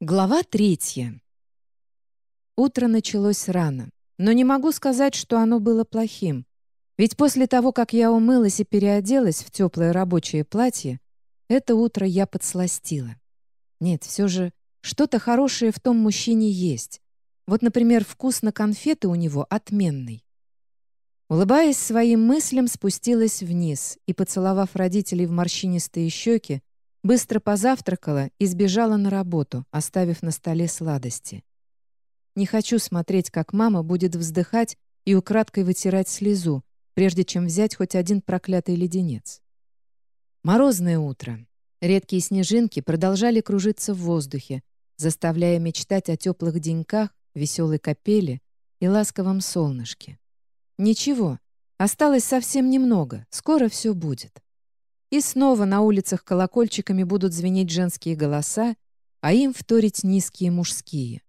Глава третья. Утро началось рано, но не могу сказать, что оно было плохим. Ведь после того, как я умылась и переоделась в теплое рабочее платье, это утро я подсластила. Нет, все же что-то хорошее в том мужчине есть. Вот, например, вкус на конфеты у него отменный. Улыбаясь своим мыслям, спустилась вниз и, поцеловав родителей в морщинистые щеки, Быстро позавтракала и сбежала на работу, оставив на столе сладости. Не хочу смотреть, как мама будет вздыхать и украдкой вытирать слезу, прежде чем взять хоть один проклятый леденец. Морозное утро. Редкие снежинки продолжали кружиться в воздухе, заставляя мечтать о теплых деньках, веселой капели и ласковом солнышке. Ничего, осталось совсем немного, скоро все будет. И снова на улицах колокольчиками будут звенеть женские голоса, а им вторить низкие мужские.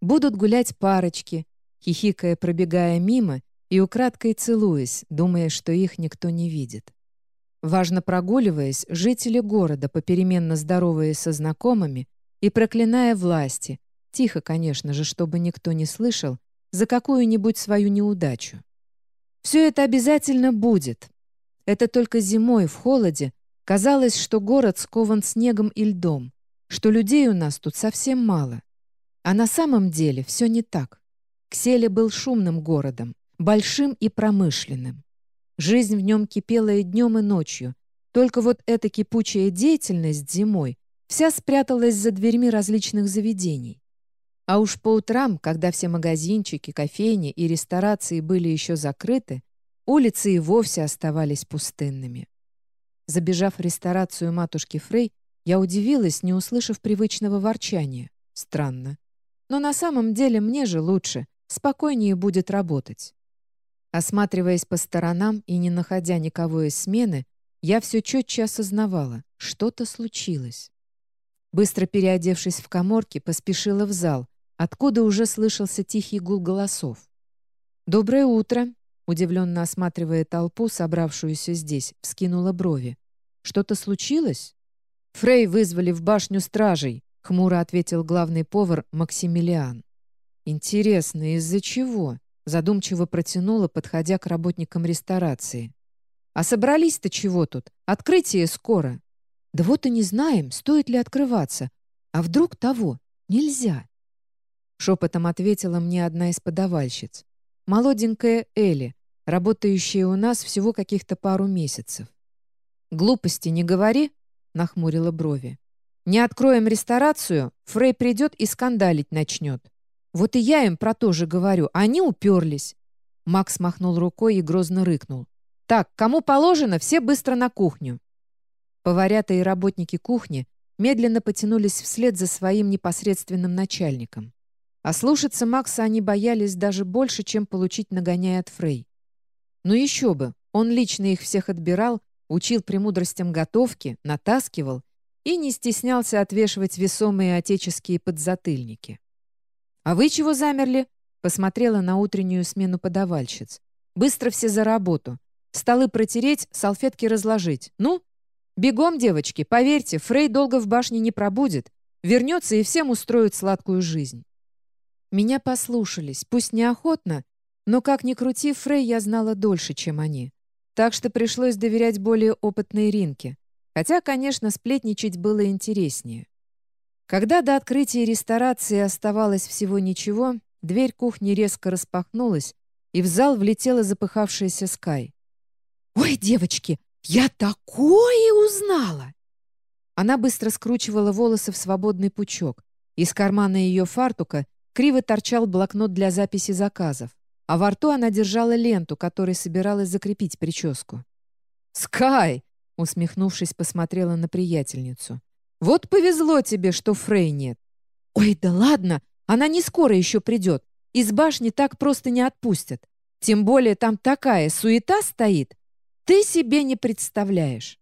Будут гулять парочки, хихикая, пробегая мимо и украдкой целуясь, думая, что их никто не видит. Важно прогуливаясь, жители города, попеременно здороваясь со знакомыми и проклиная власти, тихо, конечно же, чтобы никто не слышал, за какую-нибудь свою неудачу. Все это обязательно будет, это только зимой, в холоде, казалось, что город скован снегом и льдом, что людей у нас тут совсем мало. А на самом деле все не так. Кселе был шумным городом, большим и промышленным. Жизнь в нем кипела и днем, и ночью. Только вот эта кипучая деятельность зимой вся спряталась за дверьми различных заведений. А уж по утрам, когда все магазинчики, кофейни и ресторации были еще закрыты, Улицы и вовсе оставались пустынными. Забежав в ресторацию матушки Фрей, я удивилась, не услышав привычного ворчания. Странно. Но на самом деле мне же лучше, спокойнее будет работать. Осматриваясь по сторонам и не находя никого из смены, я все четче осознавала, что-то случилось. Быстро переодевшись в коморке, поспешила в зал, откуда уже слышался тихий гул голосов. «Доброе утро!» Удивленно осматривая толпу, собравшуюся здесь, вскинула брови. «Что-то случилось?» «Фрей вызвали в башню стражей», — хмуро ответил главный повар Максимилиан. «Интересно, из-за чего?» — задумчиво протянула, подходя к работникам ресторации. «А собрались-то чего тут? Открытие скоро». «Да вот и не знаем, стоит ли открываться. А вдруг того? Нельзя». Шепотом ответила мне одна из подавальщиц. Молоденькая Элли, работающая у нас всего каких-то пару месяцев. «Глупости не говори», — нахмурила брови. «Не откроем ресторацию, Фрей придет и скандалить начнет. Вот и я им про то же говорю, они уперлись». Макс махнул рукой и грозно рыкнул. «Так, кому положено, все быстро на кухню». Поварята и работники кухни медленно потянулись вслед за своим непосредственным начальником. А слушаться Макса они боялись даже больше, чем получить нагоняя от Фрей. Ну еще бы, он лично их всех отбирал, учил премудростям готовки, натаскивал и не стеснялся отвешивать весомые отеческие подзатыльники. «А вы чего замерли?» — посмотрела на утреннюю смену подавальщиц. «Быстро все за работу. Столы протереть, салфетки разложить. Ну, бегом, девочки, поверьте, Фрей долго в башне не пробудет, вернется и всем устроит сладкую жизнь». Меня послушались, пусть неохотно, но как ни крути, Фрей я знала дольше, чем они. Так что пришлось доверять более опытной Ринке. Хотя, конечно, сплетничать было интереснее. Когда до открытия ресторации оставалось всего ничего, дверь кухни резко распахнулась, и в зал влетела запыхавшаяся Скай. «Ой, девочки, я такое узнала!» Она быстро скручивала волосы в свободный пучок. Из кармана ее фартука Криво торчал блокнот для записи заказов, а во рту она держала ленту, которой собиралась закрепить прическу. «Скай!» — усмехнувшись, посмотрела на приятельницу. «Вот повезло тебе, что Фрей нет». «Ой, да ладно! Она не скоро еще придет. Из башни так просто не отпустят. Тем более там такая суета стоит. Ты себе не представляешь».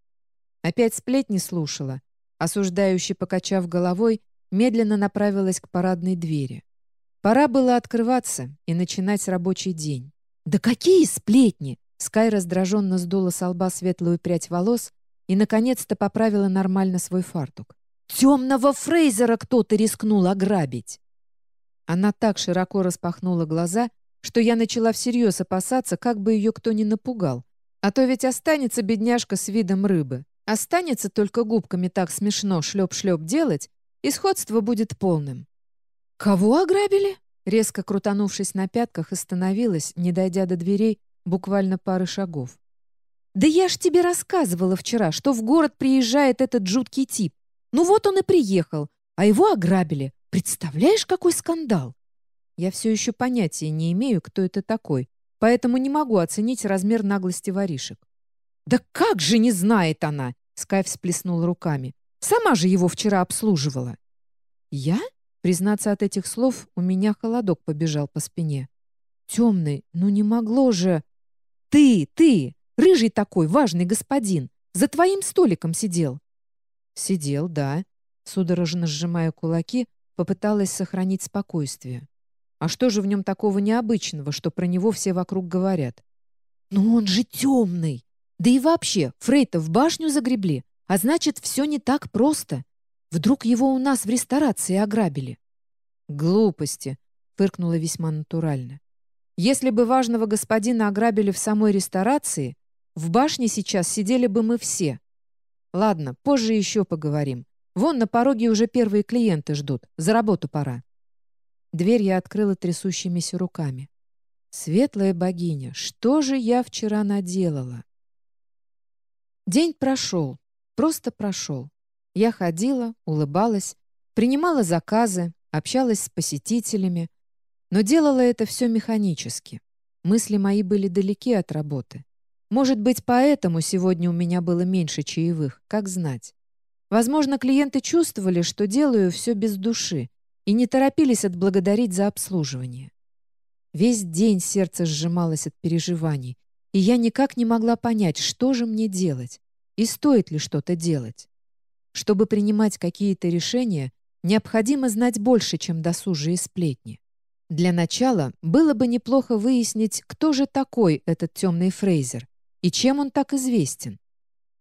Опять сплетни слушала, осуждающе покачав головой, медленно направилась к парадной двери. Пора было открываться и начинать рабочий день. «Да какие сплетни!» Скай раздраженно сдула с лба светлую прядь волос и, наконец-то, поправила нормально свой фартук. Темного Фрейзера кто-то рискнул ограбить. Она так широко распахнула глаза, что я начала всерьез опасаться, как бы ее кто ни напугал. А то ведь останется бедняжка с видом рыбы. Останется только губками так смешно шлеп-шлеп делать, и сходство будет полным. «Кого ограбили?» Резко крутанувшись на пятках, остановилась, не дойдя до дверей, буквально пары шагов. «Да я ж тебе рассказывала вчера, что в город приезжает этот жуткий тип. Ну вот он и приехал, а его ограбили. Представляешь, какой скандал?» Я все еще понятия не имею, кто это такой, поэтому не могу оценить размер наглости воришек. «Да как же не знает она!» — Скай всплеснул руками. «Сама же его вчера обслуживала». «Я?» Признаться от этих слов, у меня холодок побежал по спине. «Темный, ну не могло же...» «Ты, ты! Рыжий такой, важный господин! За твоим столиком сидел!» «Сидел, да». Судорожно сжимая кулаки, попыталась сохранить спокойствие. «А что же в нем такого необычного, что про него все вокруг говорят?» «Ну он же темный! Да и вообще, Фрейта в башню загребли, а значит, все не так просто. Вдруг его у нас в ресторации ограбили?» «Глупости», — фыркнула весьма натурально. «Если бы важного господина ограбили в самой ресторации, в башне сейчас сидели бы мы все. Ладно, позже еще поговорим. Вон на пороге уже первые клиенты ждут. За работу пора». Дверь я открыла трясущимися руками. «Светлая богиня, что же я вчера наделала?» День прошел, просто прошел. Я ходила, улыбалась, принимала заказы, общалась с посетителями, но делала это все механически. Мысли мои были далеки от работы. Может быть, поэтому сегодня у меня было меньше чаевых, как знать. Возможно, клиенты чувствовали, что делаю все без души, и не торопились отблагодарить за обслуживание. Весь день сердце сжималось от переживаний, и я никак не могла понять, что же мне делать и стоит ли что-то делать. Чтобы принимать какие-то решения, необходимо знать больше, чем досужие сплетни. Для начала было бы неплохо выяснить, кто же такой этот темный Фрейзер и чем он так известен.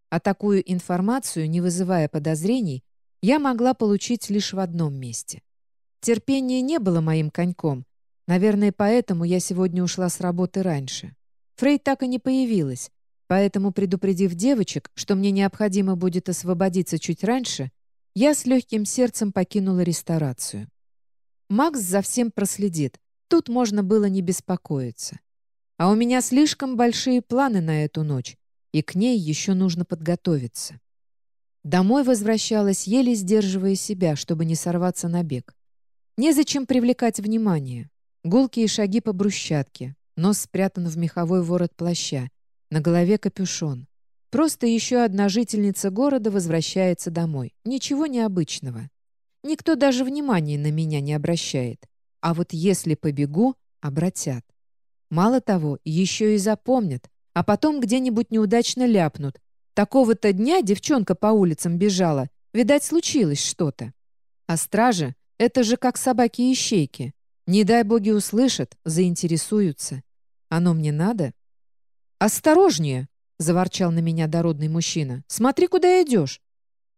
А такую информацию, не вызывая подозрений, я могла получить лишь в одном месте. Терпение не было моим коньком. Наверное, поэтому я сегодня ушла с работы раньше. Фрей так и не появилась, Поэтому, предупредив девочек, что мне необходимо будет освободиться чуть раньше, я с легким сердцем покинула ресторацию. Макс за всем проследит. Тут можно было не беспокоиться. А у меня слишком большие планы на эту ночь, и к ней еще нужно подготовиться. Домой возвращалась, еле сдерживая себя, чтобы не сорваться на бег. Незачем привлекать внимание. Гулкие шаги по брусчатке, нос спрятан в меховой ворот плаща, на голове капюшон. Просто еще одна жительница города возвращается домой. Ничего необычного. Никто даже внимания на меня не обращает. А вот если побегу, обратят. Мало того, еще и запомнят, а потом где-нибудь неудачно ляпнут. Такого-то дня девчонка по улицам бежала. Видать, случилось что-то. А стражи — это же как собаки-ищейки. Не дай боги услышат, заинтересуются. Оно мне надо? «Осторожнее!» — заворчал на меня дородный мужчина. «Смотри, куда идешь!»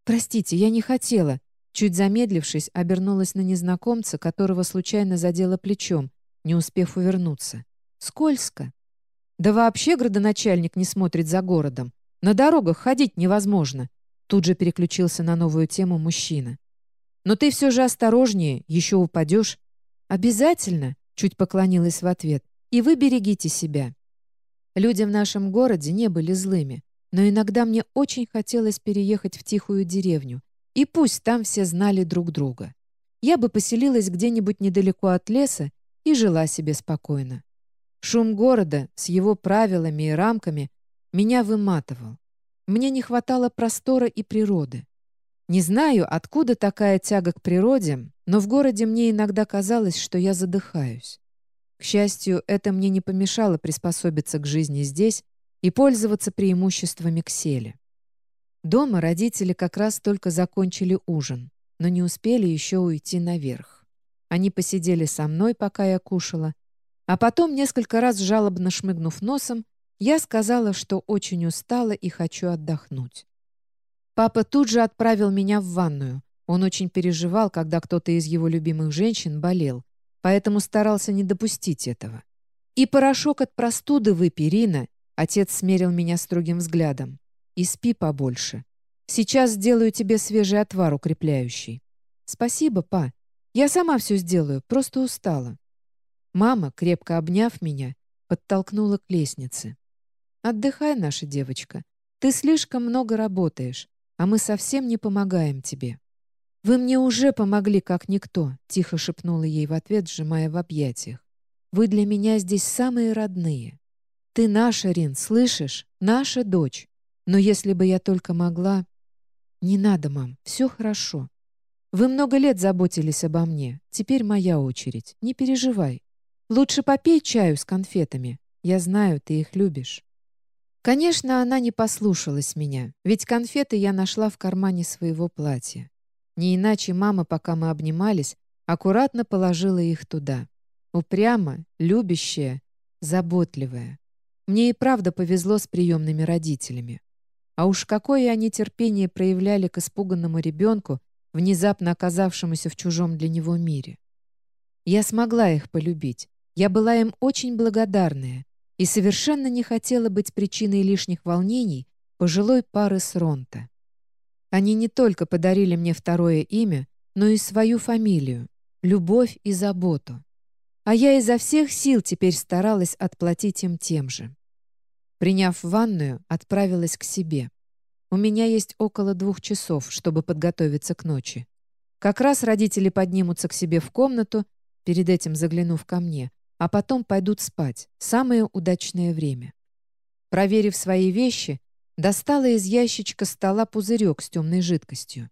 «Простите, я не хотела!» Чуть замедлившись, обернулась на незнакомца, которого случайно задела плечом, не успев увернуться. «Скользко!» «Да вообще градоначальник не смотрит за городом. На дорогах ходить невозможно!» Тут же переключился на новую тему мужчина. «Но ты все же осторожнее, еще упадешь». «Обязательно!» — чуть поклонилась в ответ. «И вы берегите себя!» Люди в нашем городе не были злыми, но иногда мне очень хотелось переехать в тихую деревню, и пусть там все знали друг друга. Я бы поселилась где-нибудь недалеко от леса и жила себе спокойно. Шум города с его правилами и рамками меня выматывал. Мне не хватало простора и природы. Не знаю, откуда такая тяга к природе, но в городе мне иногда казалось, что я задыхаюсь. К счастью, это мне не помешало приспособиться к жизни здесь и пользоваться преимуществами ксели. Дома родители как раз только закончили ужин, но не успели еще уйти наверх. Они посидели со мной, пока я кушала, а потом, несколько раз жалобно шмыгнув носом, я сказала, что очень устала и хочу отдохнуть. Папа тут же отправил меня в ванную, Он очень переживал, когда кто-то из его любимых женщин болел, поэтому старался не допустить этого. «И порошок от простуды выпей, Рина!» Отец смерил меня строгим взглядом. «И спи побольше. Сейчас сделаю тебе свежий отвар укрепляющий». «Спасибо, па. Я сама все сделаю, просто устала». Мама, крепко обняв меня, подтолкнула к лестнице. «Отдыхай, наша девочка. Ты слишком много работаешь, а мы совсем не помогаем тебе». «Вы мне уже помогли, как никто», — тихо шепнула ей в ответ, сжимая в объятиях. «Вы для меня здесь самые родные. Ты наша, Рин, слышишь? Наша дочь. Но если бы я только могла...» «Не надо, мам, все хорошо. Вы много лет заботились обо мне. Теперь моя очередь. Не переживай. Лучше попей чаю с конфетами. Я знаю, ты их любишь». Конечно, она не послушалась меня, ведь конфеты я нашла в кармане своего платья. Не иначе мама, пока мы обнимались, аккуратно положила их туда. Упрямо, любящая, заботливая. Мне и правда повезло с приемными родителями. А уж какое они терпение проявляли к испуганному ребенку, внезапно оказавшемуся в чужом для него мире. Я смогла их полюбить. Я была им очень благодарная и совершенно не хотела быть причиной лишних волнений пожилой пары с Ронта. Они не только подарили мне второе имя, но и свою фамилию, любовь и заботу. А я изо всех сил теперь старалась отплатить им тем же. Приняв ванную, отправилась к себе. У меня есть около двух часов, чтобы подготовиться к ночи. Как раз родители поднимутся к себе в комнату, перед этим заглянув ко мне, а потом пойдут спать. Самое удачное время. Проверив свои вещи, Достала из ящичка стола пузырек с темной жидкостью.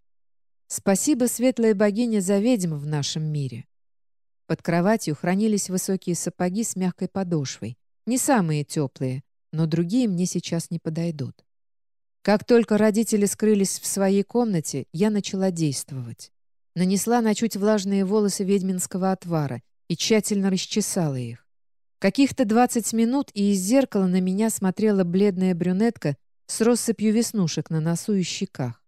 Спасибо, светлая богиня, за ведьм в нашем мире. Под кроватью хранились высокие сапоги с мягкой подошвой. Не самые теплые, но другие мне сейчас не подойдут. Как только родители скрылись в своей комнате, я начала действовать. Нанесла на чуть влажные волосы ведьминского отвара и тщательно расчесала их. Каких-то 20 минут, и из зеркала на меня смотрела бледная брюнетка с россыпью веснушек на носу и щеках.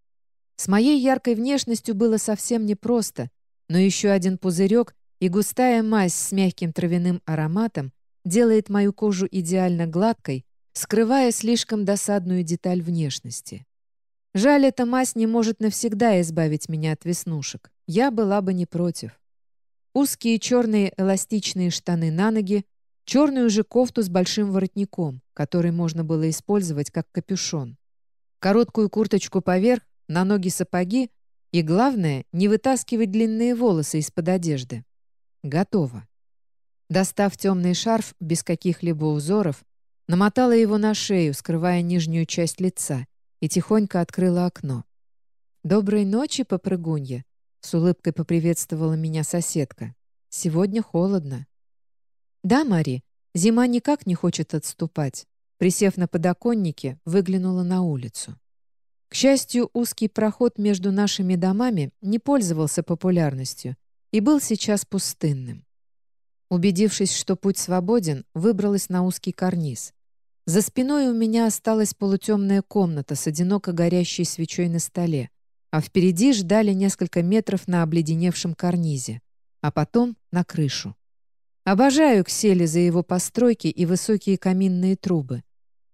С моей яркой внешностью было совсем непросто, но еще один пузырек и густая мазь с мягким травяным ароматом делает мою кожу идеально гладкой, скрывая слишком досадную деталь внешности. Жаль, эта мазь не может навсегда избавить меня от веснушек. Я была бы не против. Узкие черные эластичные штаны на ноги, черную же кофту с большим воротником, который можно было использовать как капюшон, короткую курточку поверх, на ноги сапоги и, главное, не вытаскивать длинные волосы из-под одежды. Готово. Достав темный шарф без каких-либо узоров, намотала его на шею, скрывая нижнюю часть лица, и тихонько открыла окно. «Доброй ночи, попрыгунья!» — с улыбкой поприветствовала меня соседка. «Сегодня холодно». «Да, Мари, зима никак не хочет отступать». Присев на подоконнике, выглянула на улицу. К счастью, узкий проход между нашими домами не пользовался популярностью и был сейчас пустынным. Убедившись, что путь свободен, выбралась на узкий карниз. За спиной у меня осталась полутемная комната с одиноко горящей свечой на столе, а впереди ждали несколько метров на обледеневшем карнизе, а потом на крышу. Обожаю Ксели за его постройки и высокие каминные трубы.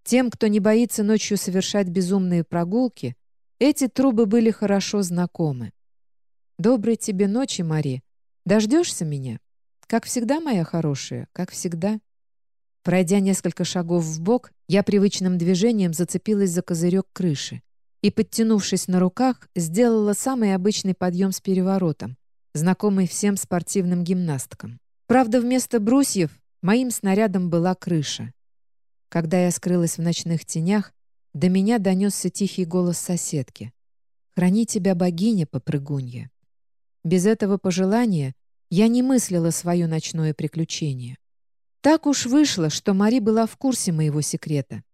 Тем, кто не боится ночью совершать безумные прогулки, эти трубы были хорошо знакомы. «Доброй тебе ночи, Мари. Дождешься меня? Как всегда, моя хорошая, как всегда». Пройдя несколько шагов в бок, я привычным движением зацепилась за козырек крыши и, подтянувшись на руках, сделала самый обычный подъем с переворотом, знакомый всем спортивным гимнасткам. Правда, вместо брусьев моим снарядом была крыша. Когда я скрылась в ночных тенях, до меня донесся тихий голос соседки. «Храни тебя, богиня, попрыгунья». Без этого пожелания я не мыслила свое ночное приключение. Так уж вышло, что Мари была в курсе моего секрета.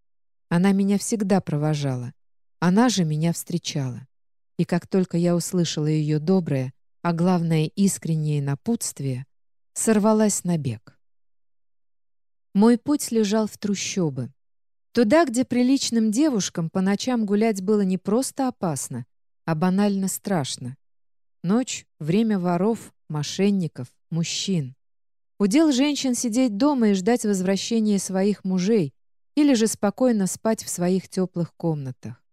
Она меня всегда провожала. Она же меня встречала. И как только я услышала ее доброе, а главное искреннее напутствие, сорвалась на бег. Мой путь лежал в трущобы. Туда, где приличным девушкам по ночам гулять было не просто опасно, а банально страшно. Ночь — время воров, мошенников, мужчин. Удел женщин сидеть дома и ждать возвращения своих мужей или же спокойно спать в своих теплых комнатах.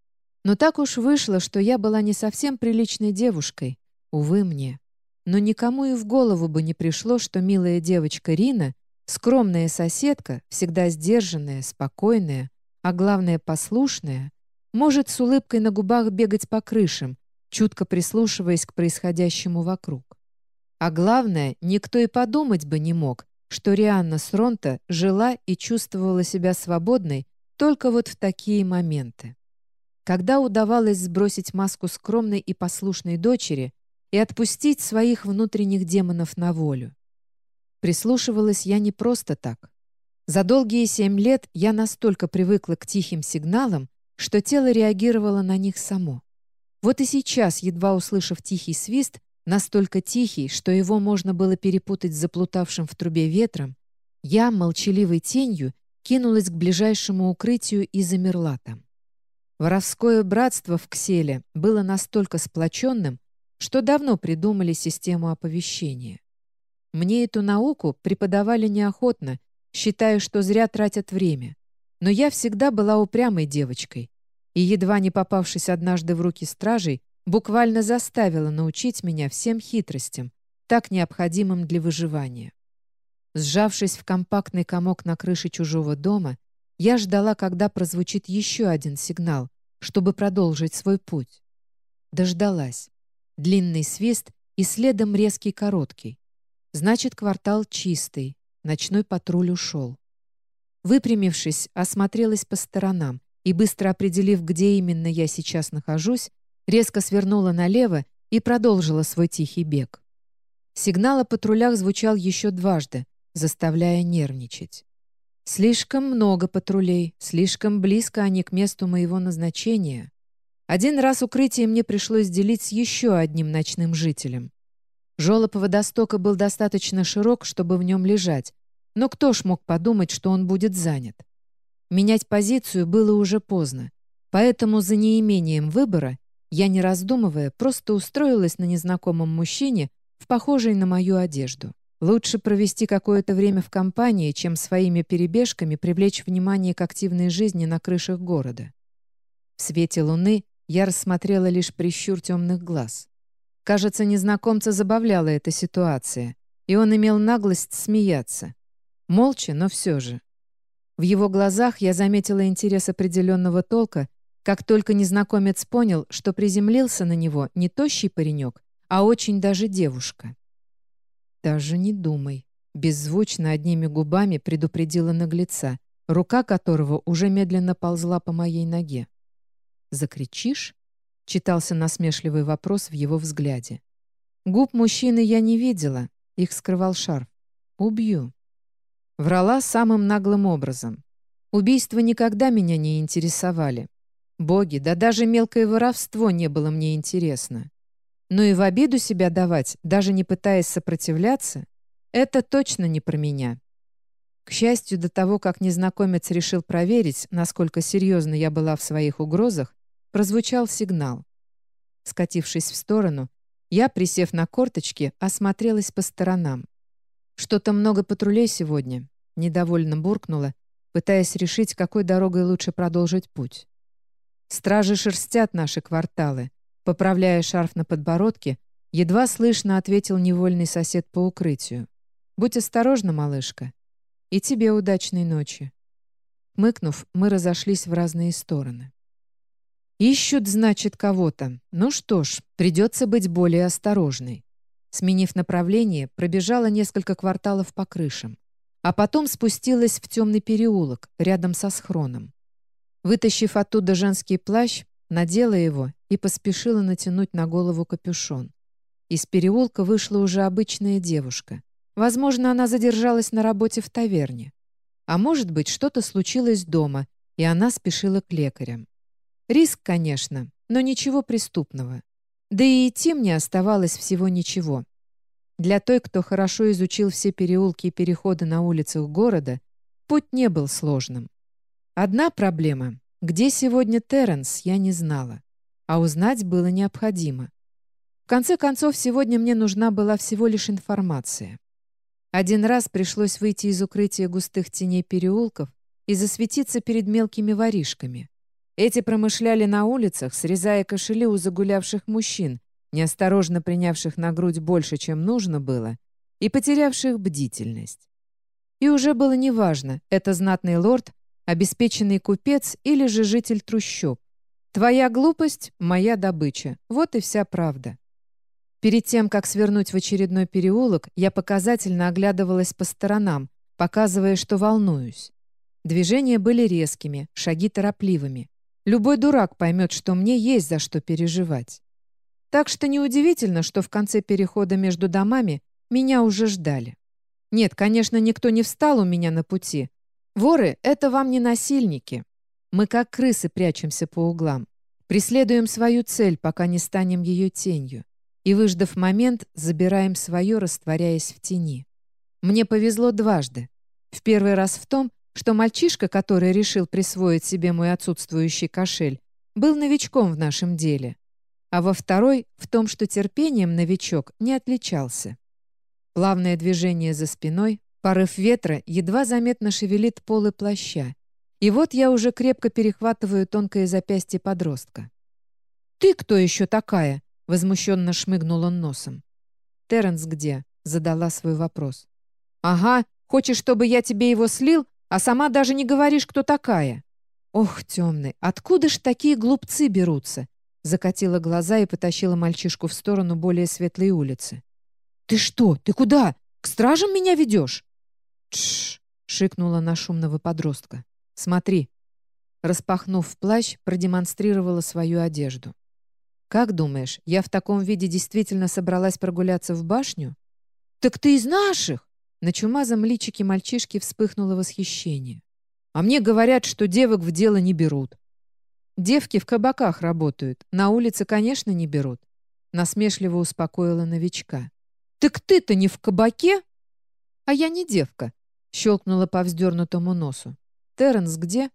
Но так уж вышло, что я была не совсем приличной девушкой, увы мне. Но никому и в голову бы не пришло, что милая девочка Рина, скромная соседка, всегда сдержанная, спокойная, а главное послушная, может с улыбкой на губах бегать по крышам, чутко прислушиваясь к происходящему вокруг. А главное, никто и подумать бы не мог, что Рианна Сронта жила и чувствовала себя свободной только вот в такие моменты. Когда удавалось сбросить маску скромной и послушной дочери и отпустить своих внутренних демонов на волю. Прислушивалась я не просто так. За долгие семь лет я настолько привыкла к тихим сигналам, что тело реагировало на них само. Вот и сейчас, едва услышав тихий свист, настолько тихий, что его можно было перепутать с заплутавшим в трубе ветром, я, молчаливой тенью, кинулась к ближайшему укрытию и замерла там. Воровское братство в Кселе было настолько сплоченным, что давно придумали систему оповещения. Мне эту науку преподавали неохотно, считая, что зря тратят время. Но я всегда была упрямой девочкой и, едва не попавшись однажды в руки стражей, буквально заставила научить меня всем хитростям, так необходимым для выживания. Сжавшись в компактный комок на крыше чужого дома, я ждала, когда прозвучит еще один сигнал, чтобы продолжить свой путь. Дождалась. Длинный свист и следом резкий короткий. Значит, квартал чистый, ночной патруль ушел. Выпрямившись, осмотрелась по сторонам и, быстро определив, где именно я сейчас нахожусь, резко свернула налево и продолжила свой тихий бег. Сигнал о патрулях звучал еще дважды, заставляя нервничать. Слишком много патрулей, слишком близко они к месту моего назначения. Один раз укрытие мне пришлось делить с еще одним ночным жителем. Жолоб водостока был достаточно широк, чтобы в нем лежать, но кто ж мог подумать, что он будет занят? Менять позицию было уже поздно, поэтому за неимением выбора я, не раздумывая, просто устроилась на незнакомом мужчине в похожей на мою одежду. Лучше провести какое-то время в компании, чем своими перебежками привлечь внимание к активной жизни на крышах города. В свете луны я рассмотрела лишь прищур темных глаз. Кажется, незнакомца забавляла эта ситуация, и он имел наглость смеяться. Молча, но все же. В его глазах я заметила интерес определенного толка как только незнакомец понял, что приземлился на него не тощий паренек, а очень даже девушка. «Даже не думай», — беззвучно одними губами предупредила наглеца, рука которого уже медленно ползла по моей ноге. «Закричишь?» — читался насмешливый вопрос в его взгляде. Губ мужчины я не видела, их скрывал шарф. «Убью». Врала самым наглым образом. Убийства никогда меня не интересовали. Боги, да даже мелкое воровство не было мне интересно. Но и в обиду себя давать, даже не пытаясь сопротивляться, это точно не про меня. К счастью, до того, как незнакомец решил проверить, насколько серьезно я была в своих угрозах, прозвучал сигнал. Скатившись в сторону, я, присев на корточки, осмотрелась по сторонам. «Что-то много патрулей сегодня», — недовольно буркнула, пытаясь решить, какой дорогой лучше продолжить путь. Стражи шерстят наши кварталы. Поправляя шарф на подбородке, едва слышно ответил невольный сосед по укрытию. «Будь осторожна, малышка. И тебе удачной ночи». Мыкнув, мы разошлись в разные стороны. «Ищут, значит, кого-то. Ну что ж, придется быть более осторожной». Сменив направление, пробежала несколько кварталов по крышам, а потом спустилась в темный переулок рядом со схроном. Вытащив оттуда женский плащ, надела его и поспешила натянуть на голову капюшон. Из переулка вышла уже обычная девушка. Возможно, она задержалась на работе в таверне. А может быть, что-то случилось дома, и она спешила к лекарям. Риск, конечно, но ничего преступного. Да и идти мне оставалось всего ничего. Для той, кто хорошо изучил все переулки и переходы на улицах города, путь не был сложным. Одна проблема. Где сегодня Терренс, я не знала. А узнать было необходимо. В конце концов, сегодня мне нужна была всего лишь информация. Один раз пришлось выйти из укрытия густых теней переулков и засветиться перед мелкими воришками. Эти промышляли на улицах, срезая кошели у загулявших мужчин, неосторожно принявших на грудь больше, чем нужно было, и потерявших бдительность. И уже было неважно, это знатный лорд, обеспеченный купец или же житель трущоб. Твоя глупость — моя добыча. Вот и вся правда. Перед тем, как свернуть в очередной переулок, я показательно оглядывалась по сторонам, показывая, что волнуюсь. Движения были резкими, шаги торопливыми. Любой дурак поймет, что мне есть за что переживать. Так что неудивительно, что в конце перехода между домами меня уже ждали. Нет, конечно, никто не встал у меня на пути. Воры — это вам не насильники. Мы как крысы прячемся по углам. Преследуем свою цель, пока не станем ее тенью и, выждав момент, забираем свое, растворяясь в тени. Мне повезло дважды. В первый раз в том, что мальчишка, который решил присвоить себе мой отсутствующий кошель, был новичком в нашем деле. А во второй — в том, что терпением новичок не отличался. Плавное движение за спиной, порыв ветра едва заметно шевелит полы плаща. И вот я уже крепко перехватываю тонкое запястье подростка. «Ты кто еще такая?» Возмущенно шмыгнул он носом. «Терренс где?» — задала свой вопрос. «Ага, хочешь, чтобы я тебе его слил, а сама даже не говоришь, кто такая?» «Ох, темный, откуда ж такие глупцы берутся?» Закатила глаза и потащила мальчишку в сторону более светлой улицы. «Ты что? Ты куда? К стражам меня ведешь?» «Тш!» — шикнула на шумного подростка. «Смотри». Распахнув плащ, продемонстрировала свою одежду. «Как думаешь, я в таком виде действительно собралась прогуляться в башню?» «Так ты из наших!» На чумазом личике мальчишки вспыхнуло восхищение. «А мне говорят, что девок в дело не берут». «Девки в кабаках работают, на улице, конечно, не берут», насмешливо успокоила новичка. «Так ты-то не в кабаке?» «А я не девка», щелкнула по вздернутому носу. «Терренс где?»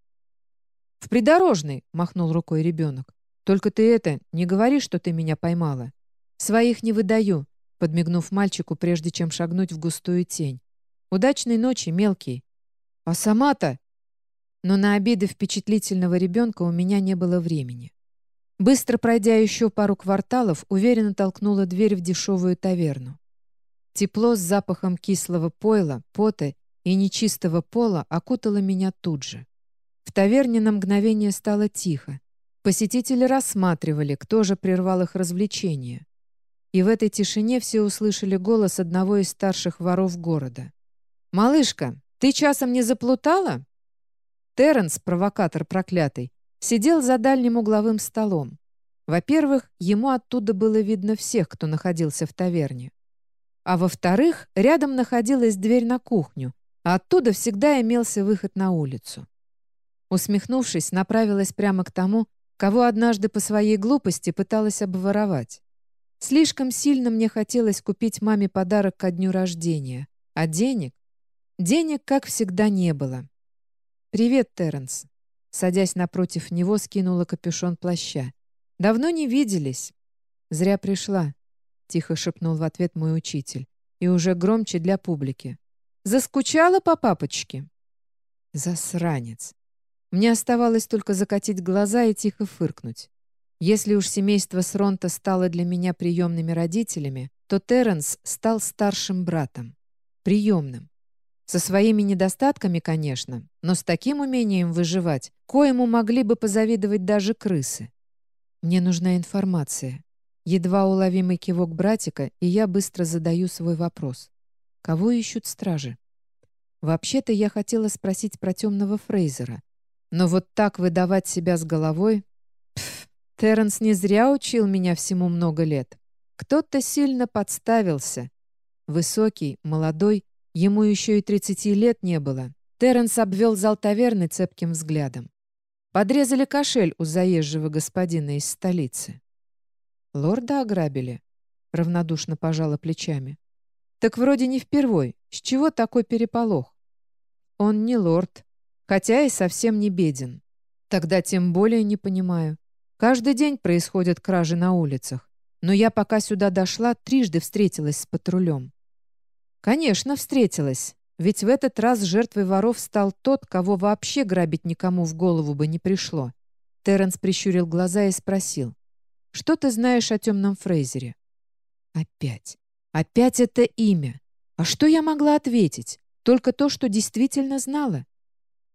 «В придорожной», — махнул рукой ребенок. «Только ты это, не говори, что ты меня поймала. Своих не выдаю», подмигнув мальчику, прежде чем шагнуть в густую тень. «Удачной ночи, мелкий». «А сама-то...» Но на обиды впечатлительного ребенка у меня не было времени. Быстро пройдя еще пару кварталов, уверенно толкнула дверь в дешевую таверну. Тепло с запахом кислого пойла, пота и нечистого пола окутало меня тут же. В таверне на мгновение стало тихо, Посетители рассматривали, кто же прервал их развлечение. И в этой тишине все услышали голос одного из старших воров города. «Малышка, ты часом не заплутала?» Терренс, провокатор проклятый, сидел за дальним угловым столом. Во-первых, ему оттуда было видно всех, кто находился в таверне. А во-вторых, рядом находилась дверь на кухню, а оттуда всегда имелся выход на улицу. Усмехнувшись, направилась прямо к тому, кого однажды по своей глупости пыталась обворовать. Слишком сильно мне хотелось купить маме подарок ко дню рождения. А денег? Денег, как всегда, не было. «Привет, Терренс». Садясь напротив него, скинула капюшон плаща. «Давно не виделись». «Зря пришла», — тихо шепнул в ответ мой учитель. И уже громче для публики. «Заскучала по папочке?» «Засранец». Мне оставалось только закатить глаза и тихо фыркнуть. Если уж семейство Сронта стало для меня приемными родителями, то Терренс стал старшим братом. Приемным. Со своими недостатками, конечно, но с таким умением выживать, коему могли бы позавидовать даже крысы. Мне нужна информация. Едва уловимый кивок братика, и я быстро задаю свой вопрос. Кого ищут стражи? Вообще-то я хотела спросить про темного Фрейзера, но вот так выдавать себя с головой... Терренс не зря учил меня всему много лет. Кто-то сильно подставился. Высокий, молодой, ему еще и 30 лет не было. Терренс обвел зал таверны цепким взглядом. Подрезали кошель у заезжего господина из столицы. «Лорда ограбили?» — равнодушно пожала плечами. «Так вроде не впервой. С чего такой переполох?» «Он не лорд», хотя и совсем не беден. Тогда тем более не понимаю. Каждый день происходят кражи на улицах. но я пока сюда дошла, трижды встретилась с патрулем. Конечно, встретилась, ведь в этот раз жертвой воров стал тот, кого вообще грабить никому в голову бы не пришло. Терренс прищурил глаза и спросил. «Что ты знаешь о темном Фрейзере?» «Опять. Опять это имя. А что я могла ответить? Только то, что действительно знала.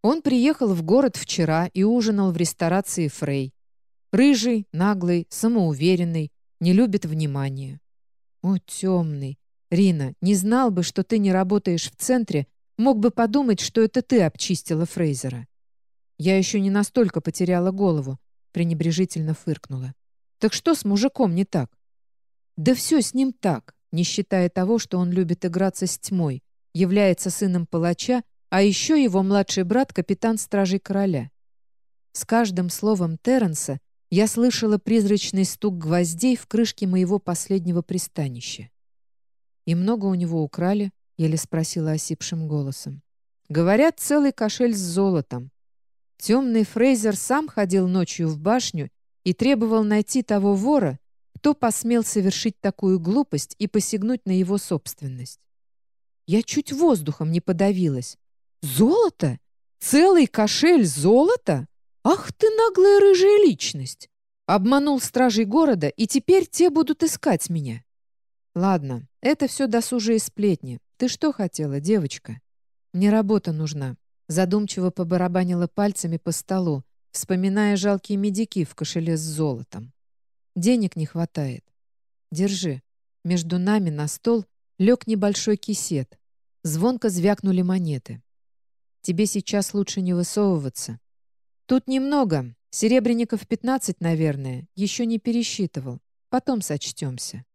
Он приехал в город вчера и ужинал в ресторации Фрей. Рыжий, наглый, самоуверенный, не любит внимания. О, темный. Рина, не знал бы, что ты не работаешь в центре, мог бы подумать, что это ты обчистила Фрейзера. Я еще не настолько потеряла голову, пренебрежительно фыркнула. Так что с мужиком не так? Да все с ним так, не считая того, что он любит играться с тьмой, является сыном палача, а еще его младший брат — капитан Стражей Короля. С каждым словом Терренса я слышала призрачный стук гвоздей в крышке моего последнего пристанища. «И много у него украли?» — еле спросила осипшим голосом. «Говорят, целый кошель с золотом. Темный Фрейзер сам ходил ночью в башню и требовал найти того вора, кто посмел совершить такую глупость и посягнуть на его собственность. Я чуть воздухом не подавилась. «Золото? Целый кошель золота? Ах ты наглая рыжая личность! Обманул стражей города, и теперь те будут искать меня. Ладно, это все досужие сплетни. Ты что хотела, девочка? Мне работа нужна. Задумчиво побарабанила пальцами по столу, вспоминая жалкие медики в кошеле с золотом. Денег не хватает. Держи. Между нами на стол лег небольшой кисет. Звонко звякнули монеты. Тебе сейчас лучше не высовываться. Тут немного. Серебряников 15, наверное. Еще не пересчитывал. Потом сочтемся.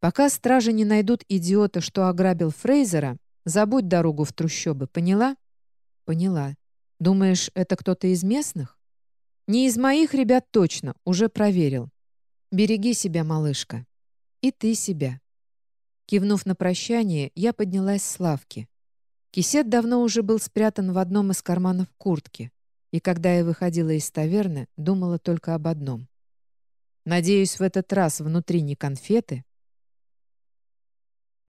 Пока стражи не найдут идиота, что ограбил Фрейзера, забудь дорогу в трущобы, поняла? Поняла. Думаешь, это кто-то из местных? Не из моих ребят точно, уже проверил. Береги себя, малышка. И ты себя. Кивнув на прощание, я поднялась с лавки. Кисет давно уже был спрятан в одном из карманов куртки, и когда я выходила из таверны, думала только об одном. Надеюсь, в этот раз внутри не конфеты,